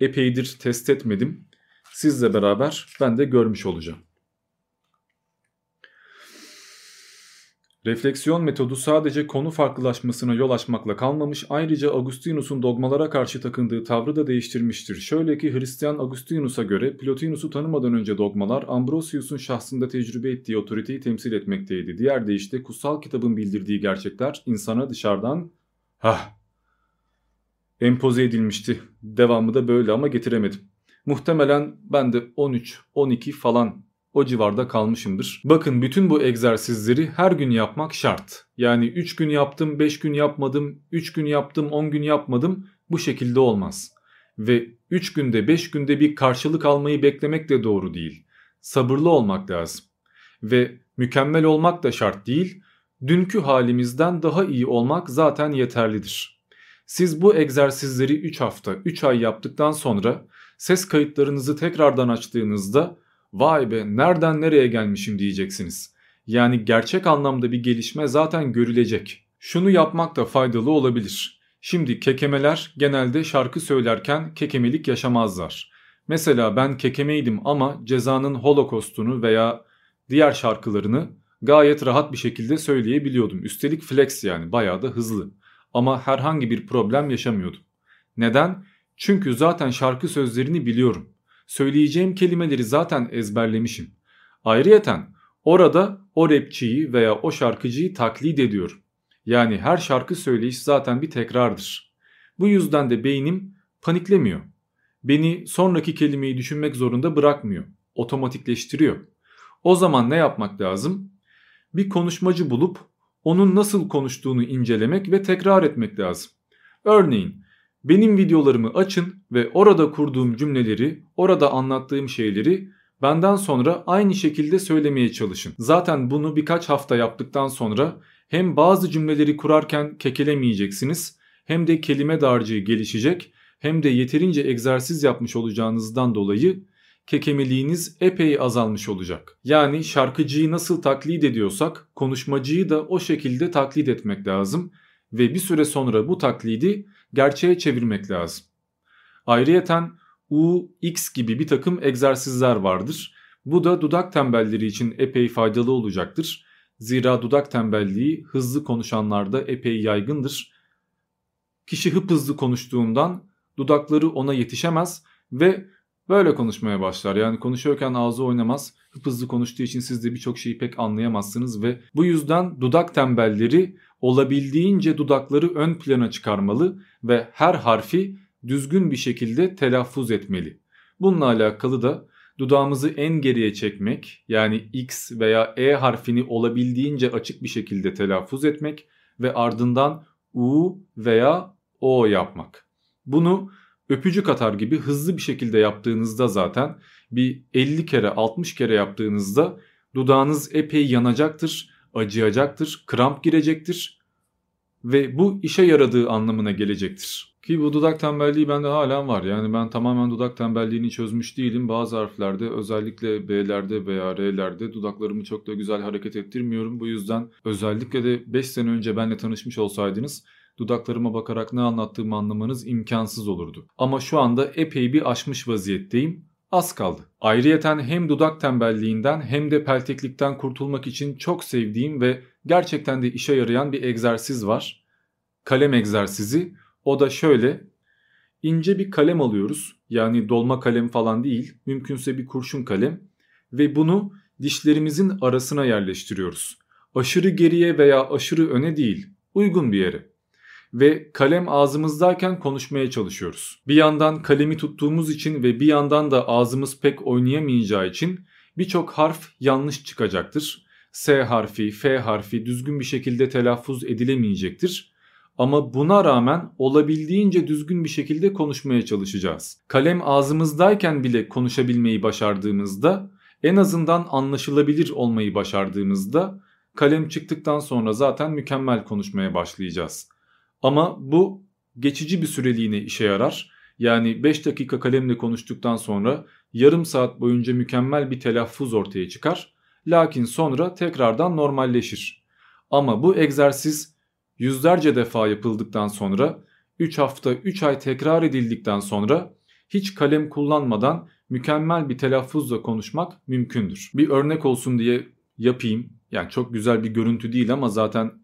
Epeydir test etmedim. Sizle beraber ben de görmüş olacağım. Refleksiyon metodu sadece konu farklılaşmasına yol açmakla kalmamış ayrıca Augustinus'un dogmalara karşı takındığı tavrı da değiştirmiştir. Şöyle ki Hristiyan Augustinus'a göre Plotinus'u tanımadan önce dogmalar Ambrosius'un şahsında tecrübe ettiği otoriteyi temsil etmekteydi. Diğer deyişle kutsal kitabın bildirdiği gerçekler insana dışarıdan hah empoze edilmişti. Devamı da böyle ama getiremedim. Muhtemelen ben de 13, 12 falan o civarda kalmışımdır. Bakın bütün bu egzersizleri her gün yapmak şart. Yani 3 gün yaptım, 5 gün yapmadım, 3 gün yaptım, 10 gün yapmadım bu şekilde olmaz. Ve 3 günde 5 günde bir karşılık almayı beklemek de doğru değil. Sabırlı olmak lazım. Ve mükemmel olmak da şart değil. Dünkü halimizden daha iyi olmak zaten yeterlidir. Siz bu egzersizleri 3 hafta, 3 ay yaptıktan sonra ses kayıtlarınızı tekrardan açtığınızda vay be nereden nereye gelmişim diyeceksiniz. Yani gerçek anlamda bir gelişme zaten görülecek. Şunu yapmak da faydalı olabilir. Şimdi kekemeler genelde şarkı söylerken kekemelik yaşamazlar. Mesela ben kekemeydim ama cezanın holokostunu veya diğer şarkılarını gayet rahat bir şekilde söyleyebiliyordum. Üstelik flex yani bayağı da hızlı. Ama herhangi bir problem yaşamıyordum. Neden? Çünkü zaten şarkı sözlerini biliyorum. Söyleyeceğim kelimeleri zaten ezberlemişim. Ayrıyeten orada o rapçiyi veya o şarkıcıyı taklit ediyorum. Yani her şarkı söyleyiş zaten bir tekrardır. Bu yüzden de beynim paniklemiyor. Beni sonraki kelimeyi düşünmek zorunda bırakmıyor. Otomatikleştiriyor. O zaman ne yapmak lazım? Bir konuşmacı bulup onun nasıl konuştuğunu incelemek ve tekrar etmek lazım. Örneğin benim videolarımı açın ve orada kurduğum cümleleri, orada anlattığım şeyleri benden sonra aynı şekilde söylemeye çalışın. Zaten bunu birkaç hafta yaptıktan sonra hem bazı cümleleri kurarken kekelemeyeceksiniz hem de kelime dağarcığı gelişecek hem de yeterince egzersiz yapmış olacağınızdan dolayı kekemeliğiniz epey azalmış olacak. Yani şarkıcıyı nasıl taklit ediyorsak konuşmacıyı da o şekilde taklit etmek lazım ve bir süre sonra bu taklidi gerçeğe çevirmek lazım. Ayrıyeten U, X gibi bir takım egzersizler vardır. Bu da dudak tembelleri için epey faydalı olacaktır. Zira dudak tembelliği hızlı konuşanlarda epey yaygındır. Kişi hıp hızlı konuştuğundan dudakları ona yetişemez ve böyle konuşmaya başlar. Yani konuşuyorken ağzı oynamaz. Hıp hızlı konuştuğu için siz de birçok şeyi pek anlayamazsınız ve bu yüzden dudak tembelleri olabildiğince dudakları ön plana çıkarmalı ve her harfi düzgün bir şekilde telaffuz etmeli. Bununla alakalı da dudağımızı en geriye çekmek yani X veya E harfini olabildiğince açık bir şekilde telaffuz etmek ve ardından U veya O yapmak. Bunu öpücük atar gibi hızlı bir şekilde yaptığınızda zaten bir 50 kere 60 kere yaptığınızda dudağınız epey yanacaktır, acıyacaktır, kramp girecektir ve bu işe yaradığı anlamına gelecektir. Ki bu dudak tembelliği bende halen var. Yani ben tamamen dudak tembelliğini çözmüş değilim. Bazı harflerde özellikle B'lerde veya R'lerde dudaklarımı çok da güzel hareket ettirmiyorum. Bu yüzden özellikle de 5 sene önce benle tanışmış olsaydınız dudaklarıma bakarak ne anlattığımı anlamanız imkansız olurdu. Ama şu anda epey bir aşmış vaziyetteyim. Az kaldı. Ayrıyeten hem dudak tembelliğinden hem de pelteklikten kurtulmak için çok sevdiğim ve gerçekten de işe yarayan bir egzersiz var. Kalem egzersizi. O da şöyle. İnce bir kalem alıyoruz. Yani dolma kalem falan değil. Mümkünse bir kurşun kalem. Ve bunu dişlerimizin arasına yerleştiriyoruz. Aşırı geriye veya aşırı öne değil. Uygun bir yere ve kalem ağzımızdayken konuşmaya çalışıyoruz. Bir yandan kalemi tuttuğumuz için ve bir yandan da ağzımız pek oynayamayacağı için birçok harf yanlış çıkacaktır. S harfi, F harfi düzgün bir şekilde telaffuz edilemeyecektir. Ama buna rağmen olabildiğince düzgün bir şekilde konuşmaya çalışacağız. Kalem ağzımızdayken bile konuşabilmeyi başardığımızda en azından anlaşılabilir olmayı başardığımızda kalem çıktıktan sonra zaten mükemmel konuşmaya başlayacağız. Ama bu geçici bir süreliğine işe yarar. Yani 5 dakika kalemle konuştuktan sonra yarım saat boyunca mükemmel bir telaffuz ortaya çıkar. Lakin sonra tekrardan normalleşir. Ama bu egzersiz yüzlerce defa yapıldıktan sonra 3 hafta 3 ay tekrar edildikten sonra hiç kalem kullanmadan mükemmel bir telaffuzla konuşmak mümkündür. Bir örnek olsun diye yapayım. Yani çok güzel bir görüntü değil ama zaten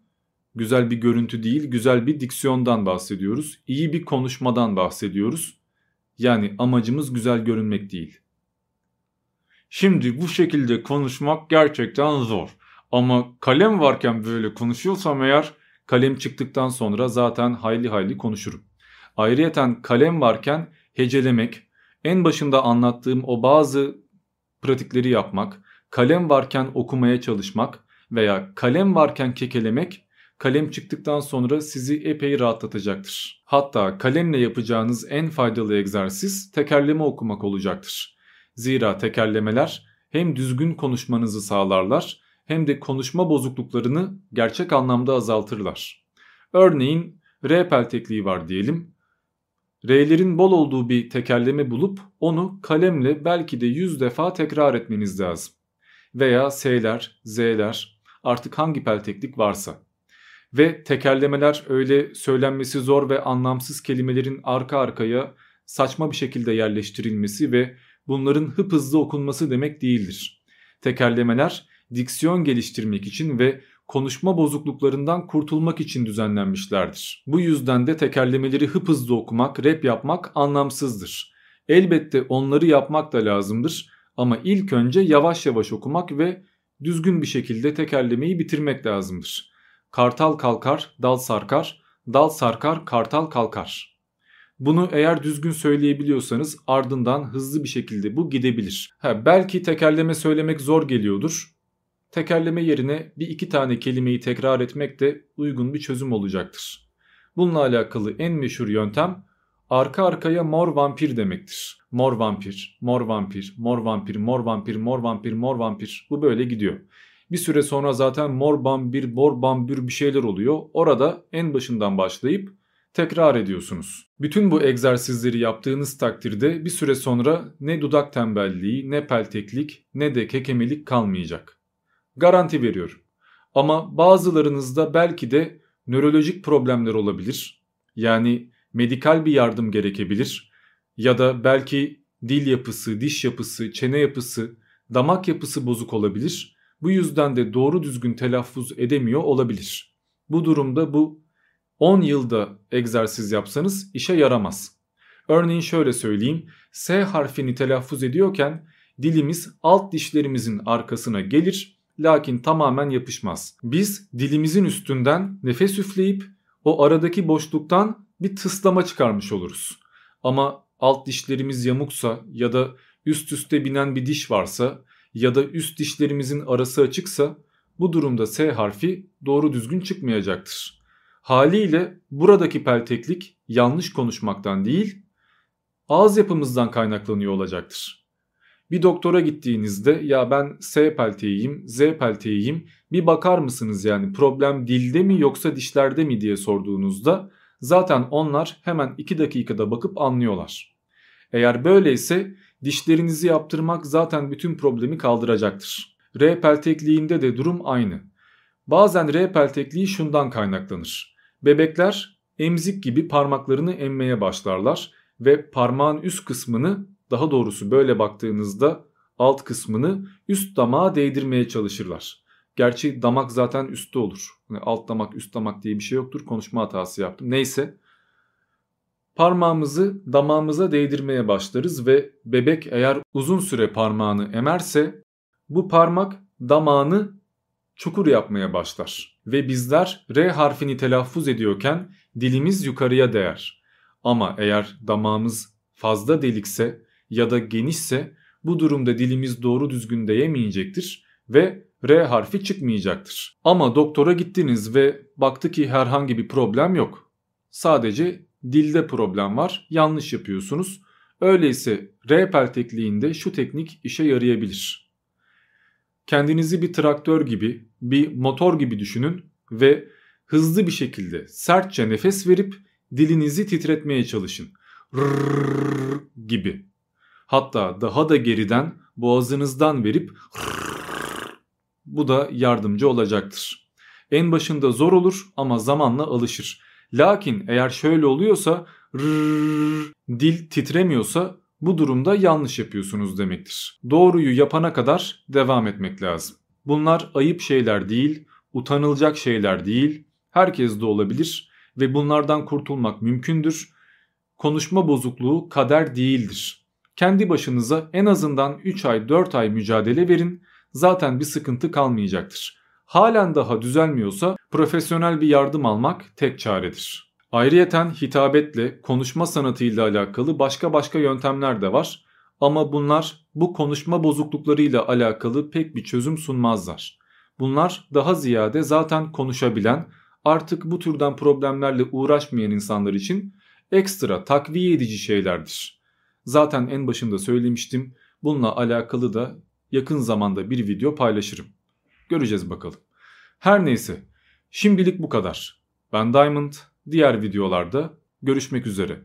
güzel bir görüntü değil, güzel bir diksiyondan bahsediyoruz. İyi bir konuşmadan bahsediyoruz. Yani amacımız güzel görünmek değil. Şimdi bu şekilde konuşmak gerçekten zor. Ama kalem varken böyle konuşuyorsam eğer kalem çıktıktan sonra zaten hayli hayli konuşurum. Ayrıyeten kalem varken hecelemek, en başında anlattığım o bazı pratikleri yapmak, kalem varken okumaya çalışmak veya kalem varken kekelemek kalem çıktıktan sonra sizi epey rahatlatacaktır. Hatta kalemle yapacağınız en faydalı egzersiz tekerleme okumak olacaktır. Zira tekerlemeler hem düzgün konuşmanızı sağlarlar hem de konuşma bozukluklarını gerçek anlamda azaltırlar. Örneğin R peltekliği var diyelim. R'lerin bol olduğu bir tekerleme bulup onu kalemle belki de 100 defa tekrar etmeniz lazım. Veya S'ler, Z'ler artık hangi pelteklik varsa. Ve tekerlemeler öyle söylenmesi zor ve anlamsız kelimelerin arka arkaya saçma bir şekilde yerleştirilmesi ve bunların hıp hızlı okunması demek değildir. Tekerlemeler diksiyon geliştirmek için ve konuşma bozukluklarından kurtulmak için düzenlenmişlerdir. Bu yüzden de tekerlemeleri hıp hızlı okumak, rap yapmak anlamsızdır. Elbette onları yapmak da lazımdır ama ilk önce yavaş yavaş okumak ve düzgün bir şekilde tekerlemeyi bitirmek lazımdır. Kartal kalkar, dal sarkar, dal sarkar, kartal kalkar. Bunu eğer düzgün söyleyebiliyorsanız ardından hızlı bir şekilde bu gidebilir. Ha, belki tekerleme söylemek zor geliyordur. Tekerleme yerine bir iki tane kelimeyi tekrar etmek de uygun bir çözüm olacaktır. Bununla alakalı en meşhur yöntem arka arkaya mor vampir demektir. Mor vampir, mor vampir, mor vampir, mor vampir, mor vampir, mor vampir. Bu böyle gidiyor. Bir süre sonra zaten mor bambir, bor bambür bir şeyler oluyor. Orada en başından başlayıp tekrar ediyorsunuz. Bütün bu egzersizleri yaptığınız takdirde bir süre sonra ne dudak tembelliği, ne pelteklik, ne de kekemelik kalmayacak. Garanti veriyorum. Ama bazılarınızda belki de nörolojik problemler olabilir. Yani medikal bir yardım gerekebilir ya da belki dil yapısı, diş yapısı, çene yapısı, damak yapısı bozuk olabilir Bu yüzden de doğru düzgün telaffuz edemiyor olabilir. Bu durumda bu 10 yılda egzersiz yapsanız işe yaramaz. Örneğin şöyle söyleyeyim. S harfini telaffuz ediyorken dilimiz alt dişlerimizin arkasına gelir lakin tamamen yapışmaz. Biz dilimizin üstünden nefes üfleyip o aradaki boşluktan bir tıslama çıkarmış oluruz. Ama alt dişlerimiz yamuksa ya da üst üste binen bir diş varsa ya da üst dişlerimizin arası açıksa bu durumda S harfi doğru düzgün çıkmayacaktır. Haliyle buradaki pelteklik yanlış konuşmaktan değil ağız yapımızdan kaynaklanıyor olacaktır. Bir doktora gittiğinizde ya ben S pelteğiyim, Z pelteğiyim bir bakar mısınız yani problem dilde mi yoksa dişlerde mi diye sorduğunuzda zaten onlar hemen 2 dakikada bakıp anlıyorlar. Eğer böyleyse dişlerinizi yaptırmak zaten bütün problemi kaldıracaktır. R peltekliğinde de durum aynı. Bazen R peltekliği şundan kaynaklanır. Bebekler emzik gibi parmaklarını emmeye başlarlar ve parmağın üst kısmını daha doğrusu böyle baktığınızda alt kısmını üst damağa değdirmeye çalışırlar. Gerçi damak zaten üstte olur. Yani alt damak üst damak diye bir şey yoktur. Konuşma hatası yaptım. Neyse. Parmağımızı damağımıza değdirmeye başlarız ve bebek eğer uzun süre parmağını emerse bu parmak damağını çukur yapmaya başlar. Ve bizler R harfini telaffuz ediyorken dilimiz yukarıya değer. Ama eğer damağımız fazla delikse ya da genişse bu durumda dilimiz doğru düzgün değemeyecektir ve R harfi çıkmayacaktır. Ama doktora gittiniz ve baktı ki herhangi bir problem yok. Sadece dilde problem var, yanlış yapıyorsunuz. Öyleyse R peltekliğinde şu teknik işe yarayabilir. Kendinizi bir traktör gibi, bir motor gibi düşünün ve hızlı bir şekilde sertçe nefes verip dilinizi titretmeye çalışın. Rrrr gibi. Hatta daha da geriden boğazınızdan verip bu da yardımcı olacaktır. En başında zor olur ama zamanla alışır. Lakin eğer şöyle oluyorsa rrr, dil titremiyorsa bu durumda yanlış yapıyorsunuz demektir. Doğruyu yapana kadar devam etmek lazım. Bunlar ayıp şeyler değil, utanılacak şeyler değil. Herkes de olabilir ve bunlardan kurtulmak mümkündür. Konuşma bozukluğu kader değildir. Kendi başınıza en azından 3 ay 4 ay mücadele verin zaten bir sıkıntı kalmayacaktır. Halen daha düzelmiyorsa profesyonel bir yardım almak tek çaredir. Ayrıyeten hitabetle, konuşma sanatıyla alakalı başka başka yöntemler de var. Ama bunlar bu konuşma bozukluklarıyla alakalı pek bir çözüm sunmazlar. Bunlar daha ziyade zaten konuşabilen, artık bu türden problemlerle uğraşmayan insanlar için ekstra takviye edici şeylerdir. Zaten en başında söylemiştim. Bununla alakalı da yakın zamanda bir video paylaşırım. Göreceğiz bakalım. Her neyse şimdilik bu kadar. Ben Diamond diğer videolarda görüşmek üzere.